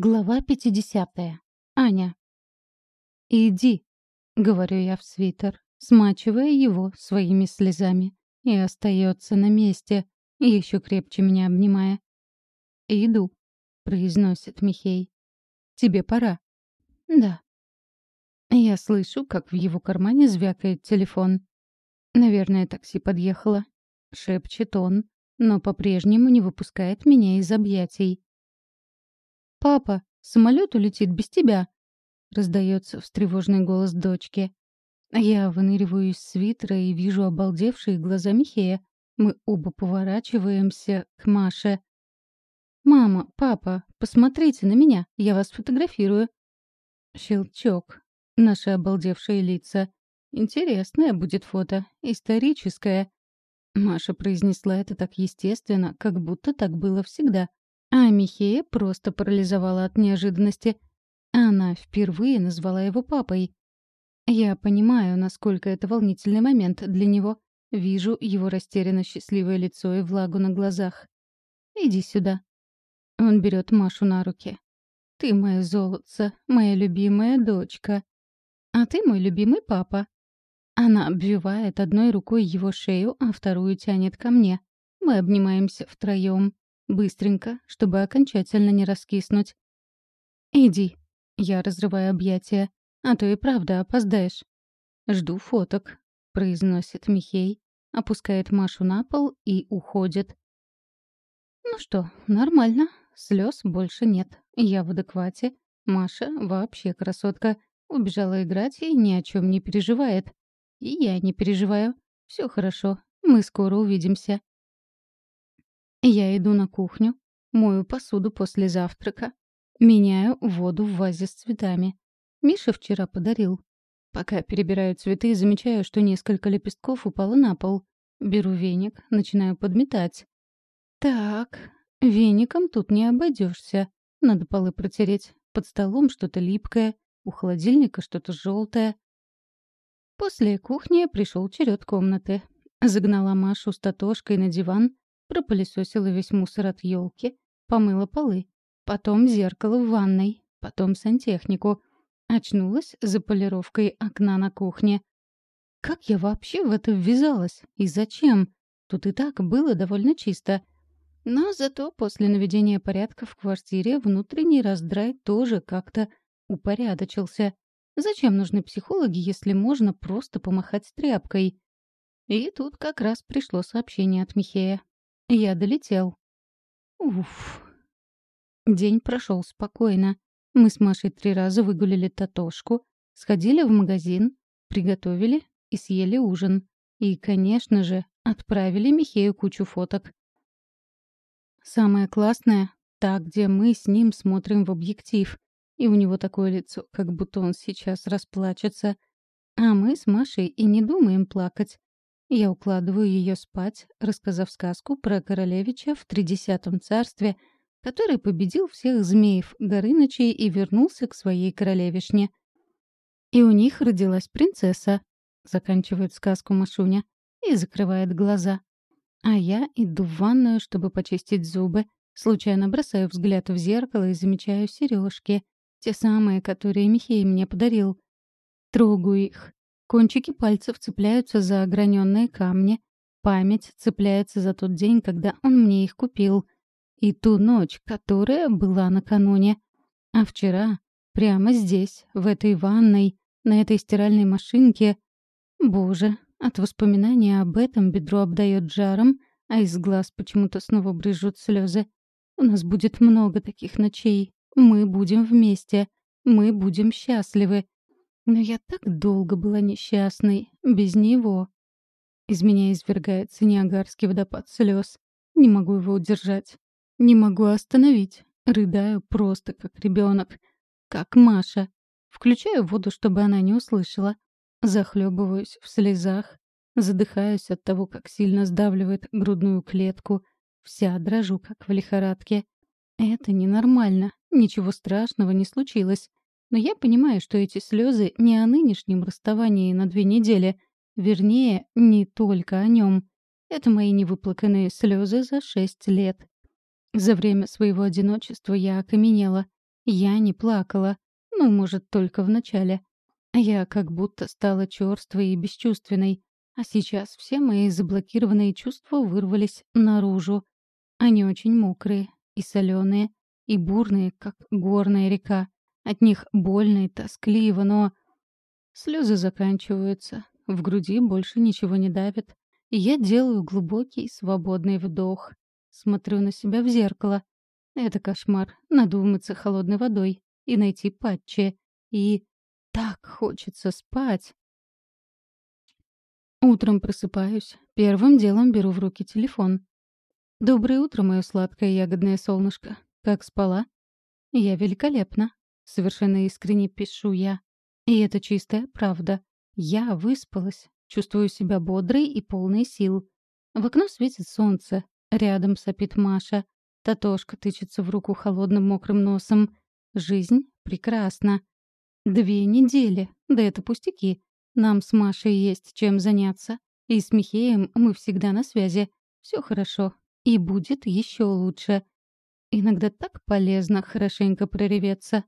Глава 50. Аня. «Иди», — говорю я в свитер, смачивая его своими слезами, и остается на месте, еще крепче меня обнимая. «Иду», — произносит Михей. «Тебе пора». «Да». Я слышу, как в его кармане звякает телефон. «Наверное, такси подъехало», — шепчет он, но по-прежнему не выпускает меня из объятий. «Папа, самолет улетит без тебя!» — раздается встревоженный голос дочки. Я выныриваю из свитера и вижу обалдевшие глаза Михея. Мы оба поворачиваемся к Маше. «Мама, папа, посмотрите на меня, я вас фотографирую». Щелчок. Наши обалдевшие лица. Интересное будет фото, историческое. Маша произнесла это так естественно, как будто так было всегда. А Михея просто парализовала от неожиданности. Она впервые назвала его папой. Я понимаю, насколько это волнительный момент для него. Вижу его растерянно счастливое лицо и влагу на глазах. «Иди сюда». Он берет Машу на руки. «Ты моя золотце, моя любимая дочка. А ты мой любимый папа». Она обвивает одной рукой его шею, а вторую тянет ко мне. Мы обнимаемся втроем. Быстренько, чтобы окончательно не раскиснуть. «Иди». Я разрываю объятия. «А то и правда опоздаешь». «Жду фоток», — произносит Михей, опускает Машу на пол и уходит. «Ну что, нормально. Слез больше нет. Я в адеквате. Маша вообще красотка. Убежала играть и ни о чем не переживает. И я не переживаю. Все хорошо. Мы скоро увидимся. Я иду на кухню, мою посуду после завтрака, меняю воду в вазе с цветами. Миша вчера подарил. Пока перебираю цветы, замечаю, что несколько лепестков упало на пол. Беру веник, начинаю подметать. Так, веником тут не обойдешься. Надо полы протереть. Под столом что-то липкое, у холодильника что-то желтое. После кухни пришел черед комнаты. Загнала Машу с Татошкой на диван, пропылесосила весь мусор от елки, помыла полы, потом зеркало в ванной, потом сантехнику. Очнулась за полировкой окна на кухне. Как я вообще в это ввязалась? И зачем? Тут и так было довольно чисто. Но зато после наведения порядка в квартире внутренний раздрай тоже как-то упорядочился. Зачем нужны психологи, если можно просто помахать тряпкой? И тут как раз пришло сообщение от Михея. Я долетел. Уф. День прошел спокойно. Мы с Машей три раза выгулили Татошку, сходили в магазин, приготовили и съели ужин. И, конечно же, отправили Михею кучу фоток. Самое классное — та, где мы с ним смотрим в объектив. И у него такое лицо, как будто он сейчас расплачется. А мы с Машей и не думаем плакать. Я укладываю ее спать, рассказав сказку про королевича в тридесятом царстве, который победил всех змеев Горынычей и вернулся к своей королевишне. И у них родилась принцесса, заканчивает сказку Машуня, и закрывает глаза. А я иду в ванную, чтобы почистить зубы, случайно бросаю взгляд в зеркало и замечаю сережки, те самые, которые Михей мне подарил. Трогаю их, Кончики пальцев цепляются за ограненные камни. Память цепляется за тот день, когда он мне их купил. И ту ночь, которая была накануне. А вчера, прямо здесь, в этой ванной, на этой стиральной машинке... Боже, от воспоминания об этом бедро обдает жаром, а из глаз почему-то снова брызжут слезы. У нас будет много таких ночей. Мы будем вместе. Мы будем счастливы. Но я так долго была несчастной, без него. Из меня извергается неагарский водопад слез. Не могу его удержать. Не могу остановить. Рыдаю просто как ребенок, как Маша. Включаю воду, чтобы она не услышала. Захлебываюсь в слезах. Задыхаюсь от того, как сильно сдавливает грудную клетку. Вся дрожу, как в лихорадке. Это ненормально. Ничего страшного не случилось. Но я понимаю, что эти слезы не о нынешнем расставании на две недели. Вернее, не только о нем. Это мои невыплаканные слезы за шесть лет. За время своего одиночества я окаменела. Я не плакала. Ну, может, только в начале. Я как будто стала чёрствой и бесчувственной. А сейчас все мои заблокированные чувства вырвались наружу. Они очень мокрые и соленые, и бурные, как горная река. От них больно и тоскливо, но... Слезы заканчиваются, в груди больше ничего не давит. И я делаю глубокий, свободный вдох. Смотрю на себя в зеркало. Это кошмар. Надо умыться холодной водой и найти патчи. И так хочется спать. Утром просыпаюсь. Первым делом беру в руки телефон. «Доброе утро, мое сладкое ягодное солнышко. Как спала?» «Я великолепна. Совершенно искренне пишу я. И это чистая правда. Я выспалась, чувствую себя бодрой и полной сил. В окно светит солнце. Рядом сопит Маша. Татошка тычется в руку холодным мокрым носом. Жизнь прекрасна. Две недели. Да это пустяки. Нам с Машей есть чем заняться. И с Михеем мы всегда на связи. Все хорошо. И будет еще лучше. Иногда так полезно хорошенько прореветься.